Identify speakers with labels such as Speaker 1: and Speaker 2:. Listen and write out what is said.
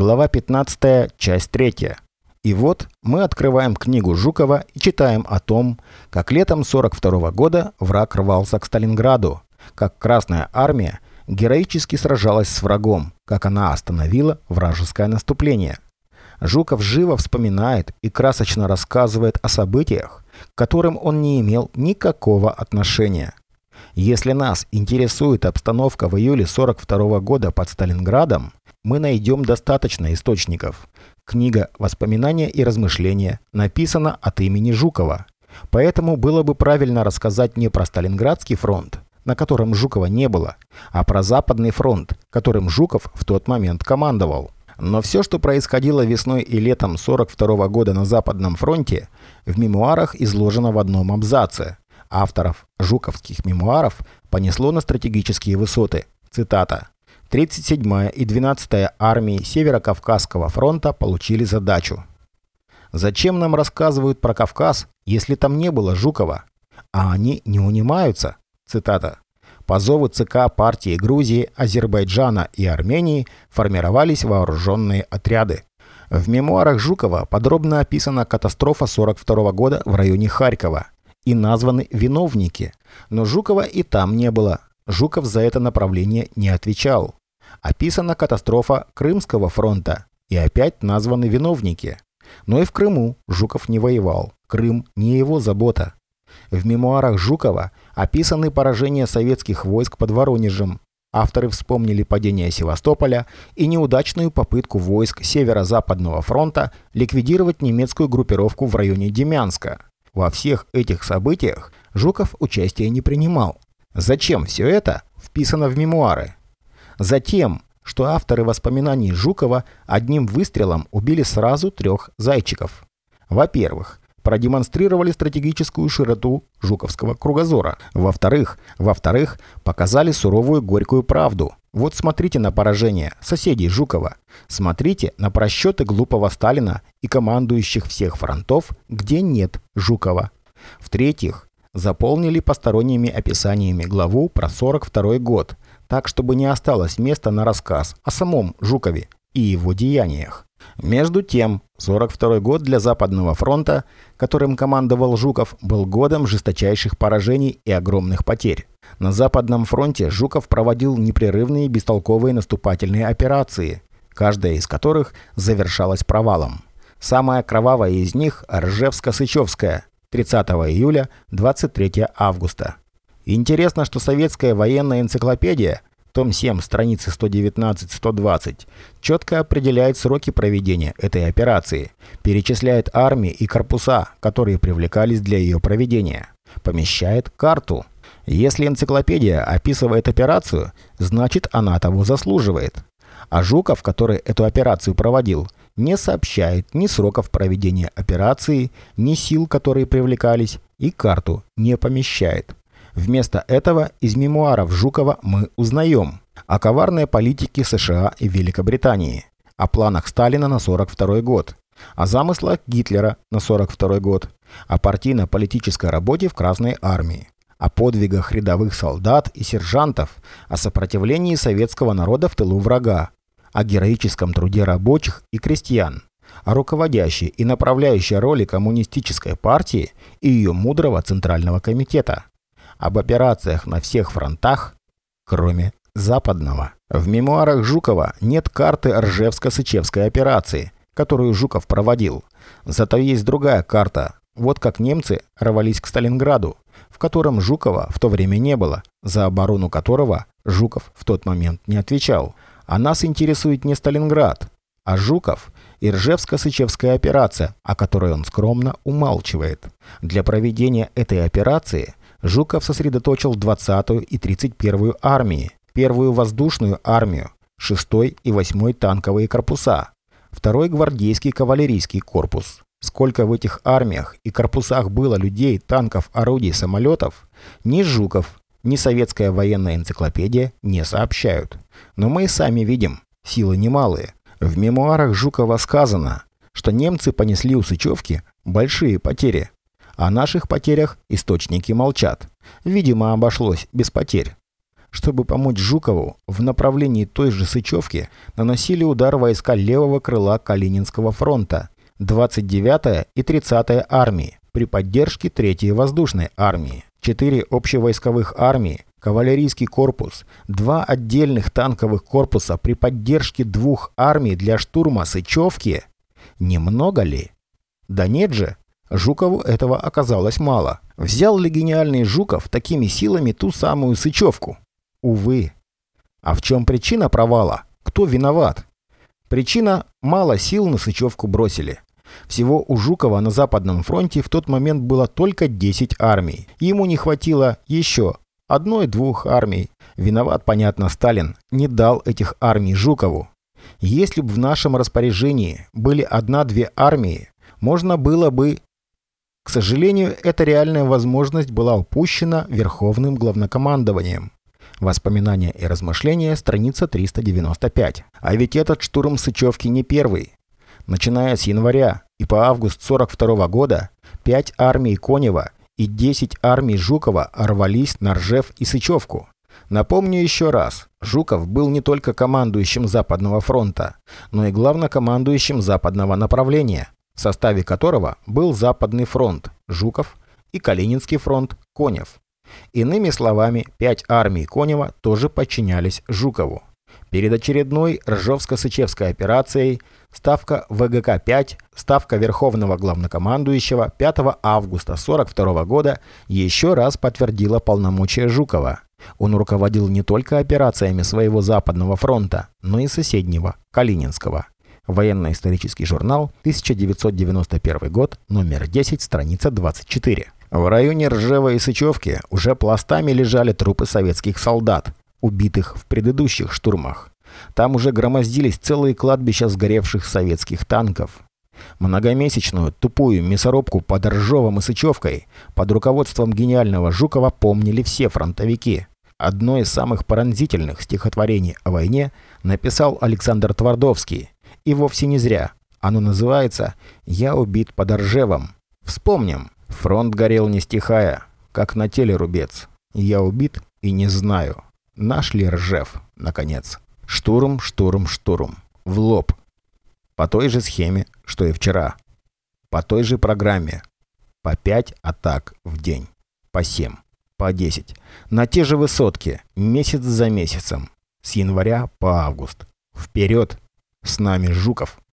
Speaker 1: Глава 15, часть 3. И вот мы открываем книгу Жукова и читаем о том, как летом 42 года враг рвался к Сталинграду, как Красная Армия героически сражалась с врагом, как она остановила вражеское наступление. Жуков живо вспоминает и красочно рассказывает о событиях, к которым он не имел никакого отношения. Если нас интересует обстановка в июле 42 года под Сталинградом, мы найдем достаточно источников. Книга «Воспоминания и размышления» написана от имени Жукова. Поэтому было бы правильно рассказать не про Сталинградский фронт, на котором Жукова не было, а про Западный фронт, которым Жуков в тот момент командовал. Но все, что происходило весной и летом 42 года на Западном фронте, в мемуарах изложено в одном абзаце. Авторов жуковских мемуаров понесло на стратегические высоты. Цитата. 37-я и 12-я армии Северо-Кавказского фронта получили задачу. Зачем нам рассказывают про Кавказ, если там не было Жукова? А они не унимаются. Цитата. По зову ЦК партии Грузии, Азербайджана и Армении формировались вооруженные отряды. В мемуарах Жукова подробно описана катастрофа 42 года в районе Харькова и названы виновники, но Жукова и там не было. Жуков за это направление не отвечал. Описана катастрофа Крымского фронта и опять названы виновники. Но и в Крыму Жуков не воевал. Крым не его забота. В мемуарах Жукова описаны поражения советских войск под Воронежем. Авторы вспомнили падение Севастополя и неудачную попытку войск Северо-Западного фронта ликвидировать немецкую группировку в районе Демянска. Во всех этих событиях Жуков участия не принимал. Зачем все это вписано в мемуары? Затем, что авторы воспоминаний Жукова одним выстрелом убили сразу трех зайчиков. Во-первых, продемонстрировали стратегическую широту жуковского кругозора. Во-вторых, во-вторых, показали суровую горькую правду. Вот смотрите на поражение соседей Жукова. Смотрите на просчеты глупого Сталина и командующих всех фронтов, где нет Жукова. В-третьих, заполнили посторонними описаниями главу про 42 год – так чтобы не осталось места на рассказ о самом Жукове и его деяниях. Между тем, 42 год для Западного фронта, которым командовал Жуков, был годом жесточайших поражений и огромных потерь. На Западном фронте Жуков проводил непрерывные бестолковые наступательные операции, каждая из которых завершалась провалом. Самая кровавая из них – Ржевско-Сычевская, 30 июля, 23 августа. Интересно, что советская военная энциклопедия, том 7, страницы 119-120, четко определяет сроки проведения этой операции, перечисляет армии и корпуса, которые привлекались для ее проведения, помещает карту. Если энциклопедия описывает операцию, значит она того заслуживает. А Жуков, который эту операцию проводил, не сообщает ни сроков проведения операции, ни сил, которые привлекались, и карту не помещает. Вместо этого из мемуаров Жукова мы узнаем о коварной политике США и Великобритании, о планах Сталина на 42 год, о замыслах Гитлера на 42 год, о партийно-политической работе в Красной армии, о подвигах рядовых солдат и сержантов, о сопротивлении советского народа в тылу врага, о героическом труде рабочих и крестьян, о руководящей и направляющей роли коммунистической партии и ее мудрого Центрального комитета, об операциях на всех фронтах, кроме западного. В мемуарах Жукова нет карты Ржевско-Сычевской операции, которую Жуков проводил. Зато есть другая карта. Вот как немцы рвались к Сталинграду, в котором Жукова в то время не было, за оборону которого Жуков в тот момент не отвечал. А нас интересует не Сталинград, а Жуков и Ржевско-Сычевская операция, о которой он скромно умалчивает. Для проведения этой операции Жуков сосредоточил 20-ю и 31-ю армии, первую воздушную армию, 6-й и 8-й танковые корпуса, второй гвардейский кавалерийский корпус. Сколько в этих армиях и корпусах было людей, танков, орудий, самолетов, ни Жуков, ни советская военная энциклопедия не сообщают. Но мы и сами видим, силы немалые. В мемуарах Жукова сказано, что немцы понесли у Сычевки большие потери, о наших потерях источники молчат. Видимо, обошлось без потерь. Чтобы помочь Жукову, в направлении той же Сычевки наносили удар войска левого крыла Калининского фронта, 29-я и 30-я армии при поддержке 3-й воздушной армии. Четыре общевойсковых армии, кавалерийский корпус, два отдельных танковых корпуса при поддержке двух армий для штурма Сычевки. Немного ли? Да нет же, Жукову этого оказалось мало. Взял ли гениальный Жуков такими силами ту самую Сычевку? Увы. А в чем причина провала? Кто виноват? Причина – мало сил на Сычевку бросили. Всего у Жукова на Западном фронте в тот момент было только 10 армий. Ему не хватило еще одной-двух армий. Виноват, понятно, Сталин не дал этих армий Жукову. Если бы в нашем распоряжении были одна-две армии, можно было бы... К сожалению, эта реальная возможность была упущена Верховным главнокомандованием. Воспоминания и размышления, страница 395. А ведь этот штурм Сычевки не первый. Начиная с января и по август 42 года, 5 армий Конева и 10 армий Жукова рвались на Ржев и Сычевку. Напомню еще раз, Жуков был не только командующим Западного фронта, но и главнокомандующим Западного направления, в составе которого был Западный фронт Жуков и Калининский фронт Конев. Иными словами, пять армий Конева тоже подчинялись Жукову. Перед очередной Ржевско-Сычевской операцией ставка ВГК-5, ставка Верховного Главнокомандующего 5 августа 1942 года еще раз подтвердила полномочия Жукова. Он руководил не только операциями своего Западного фронта, но и соседнего, Калининского. Военно-исторический журнал, 1991 год, номер 10, страница 24. В районе Ржева и Сычевки уже пластами лежали трупы советских солдат, убитых в предыдущих штурмах. Там уже громоздились целые кладбища сгоревших советских танков. Многомесячную тупую мясорубку под Ржовом и Сычевкой под руководством гениального Жукова помнили все фронтовики. Одно из самых пронзительных стихотворений о войне написал Александр Твардовский. И вовсе не зря. Оно называется «Я убит под Ржевом». Вспомним. Фронт горел не стихая, как на теле рубец. Я убит и не знаю, Наш ли Ржев, наконец? Штурм, штурм, штурм. В лоб. По той же схеме, что и вчера. По той же программе. По 5 атак в день. По 7. По 10. На те же высотки. Месяц за месяцем. С января по август. Вперед! С нами Жуков.